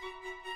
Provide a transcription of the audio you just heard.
Música